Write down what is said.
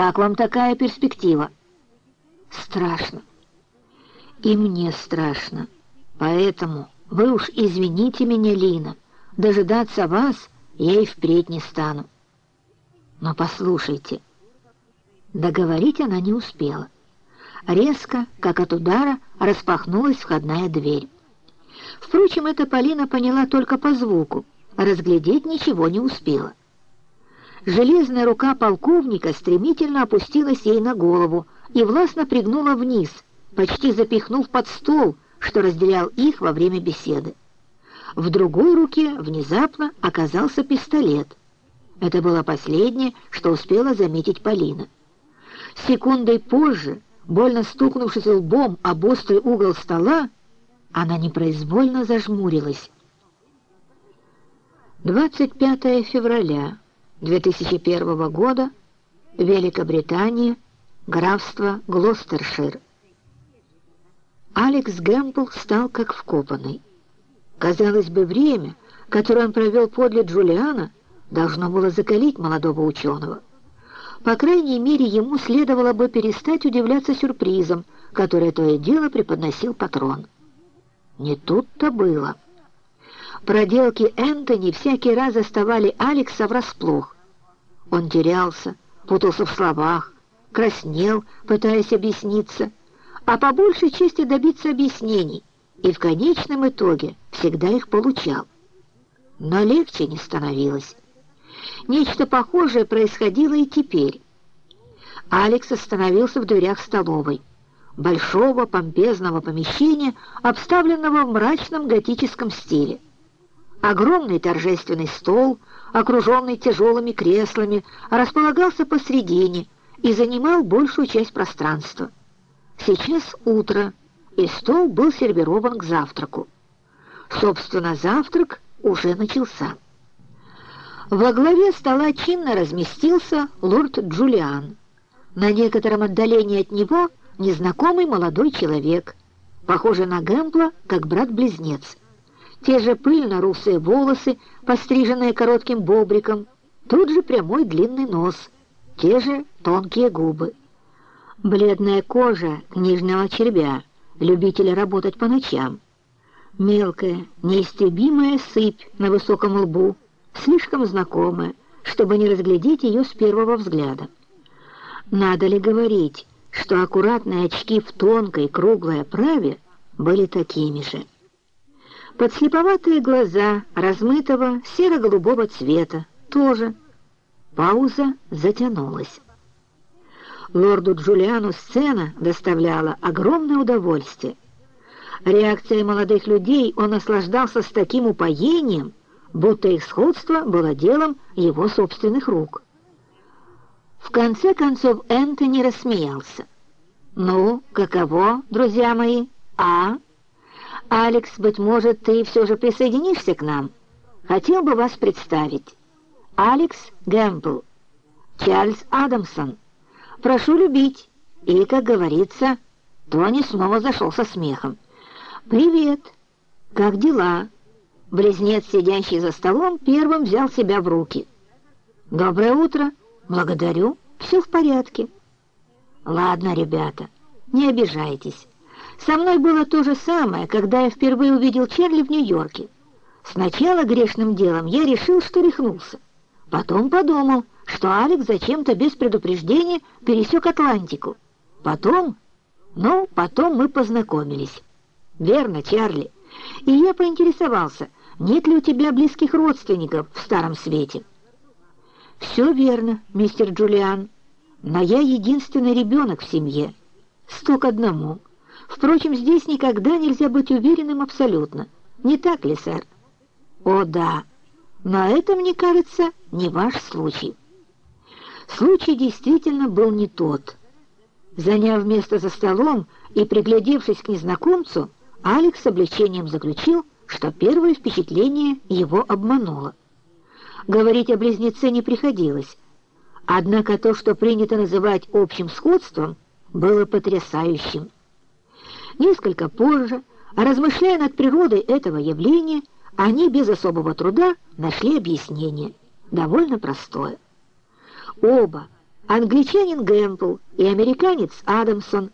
Как вам такая перспектива? Страшно. И мне страшно. Поэтому вы уж извините меня, Лина. Дожидаться вас я и впредь не стану. Но послушайте. Договорить она не успела. Резко, как от удара, распахнулась входная дверь. Впрочем, это Полина поняла только по звуку, разглядеть ничего не успела. Железная рука полковника стремительно опустилась ей на голову и властно пригнула вниз, почти запихнув под стол, что разделял их во время беседы. В другой руке внезапно оказался пистолет. Это было последнее, что успела заметить Полина. Секундой позже, больно стукнувшись лбом об острый угол стола, она непроизвольно зажмурилась. 25 февраля 2001 года, Великобритания, графство Глостершир. Алекс Гэмпл стал как вкопанный. Казалось бы, время, которое он провел подле Джулиана, должно было закалить молодого ученого. По крайней мере, ему следовало бы перестать удивляться сюрпризом, который то и дело преподносил патрон. Не тут-то было. Проделки Энтони всякий раз заставали Алекса врасплох. Он терялся, путался в словах, краснел, пытаясь объясниться, а по большей части добиться объяснений, и в конечном итоге всегда их получал. Но легче не становилось. Нечто похожее происходило и теперь. Алекс остановился в дверях столовой, большого помпезного помещения, обставленного в мрачном готическом стиле. Огромный торжественный стол, окруженный тяжелыми креслами, располагался посредине и занимал большую часть пространства. Сейчас утро, и стол был сервирован к завтраку. Собственно, завтрак уже начался. Во главе стола чинно разместился лорд Джулиан. На некотором отдалении от него незнакомый молодой человек, похожий на Гэмпла, как брат-близнец те же пыльно-русые волосы, постриженные коротким бобриком, тут же прямой длинный нос, те же тонкие губы. Бледная кожа книжного червя, любителя работать по ночам. Мелкая, неистребимая сыпь на высоком лбу, слишком знакомая, чтобы не разглядеть ее с первого взгляда. Надо ли говорить, что аккуратные очки в тонкой круглой оправе были такими же? Подслеповатые глаза размытого серо-голубого цвета тоже. Пауза затянулась. Лорду Джулиану сцена доставляла огромное удовольствие. Реакцией молодых людей он наслаждался с таким упоением, будто их сходство было делом его собственных рук. В конце концов Энтони рассмеялся. «Ну, каково, друзья мои, а?» «Алекс, быть может, ты все же присоединишься к нам? Хотел бы вас представить. Алекс Гэмпл, Чарльз Адамсон. Прошу любить». И, как говорится, Тони снова зашел со смехом. «Привет! Как дела?» Близнец, сидящий за столом, первым взял себя в руки. «Доброе утро! Благодарю! Все в порядке!» «Ладно, ребята, не обижайтесь». Со мной было то же самое, когда я впервые увидел Чарли в Нью-Йорке. Сначала грешным делом я решил, что рехнулся. Потом подумал, что Алекс зачем-то без предупреждения пересек Атлантику. Потом... Ну, потом мы познакомились. Верно, Чарли. И я поинтересовался, нет ли у тебя близких родственников в Старом Свете. Все верно, мистер Джулиан. Но я единственный ребенок в семье. Сто к одному. Впрочем, здесь никогда нельзя быть уверенным абсолютно. Не так ли, сэр? О, да. Но это, мне кажется, не ваш случай. Случай действительно был не тот. Заняв место за столом и приглядевшись к незнакомцу, Алекс с облегчением заключил, что первое впечатление его обмануло. Говорить о близнеце не приходилось, однако то, что принято называть общим сходством, было потрясающим. Несколько позже, размышляя над природой этого явления, они без особого труда нашли объяснение, довольно простое. Оба, Англичанин Гэмпл и американец Адамсон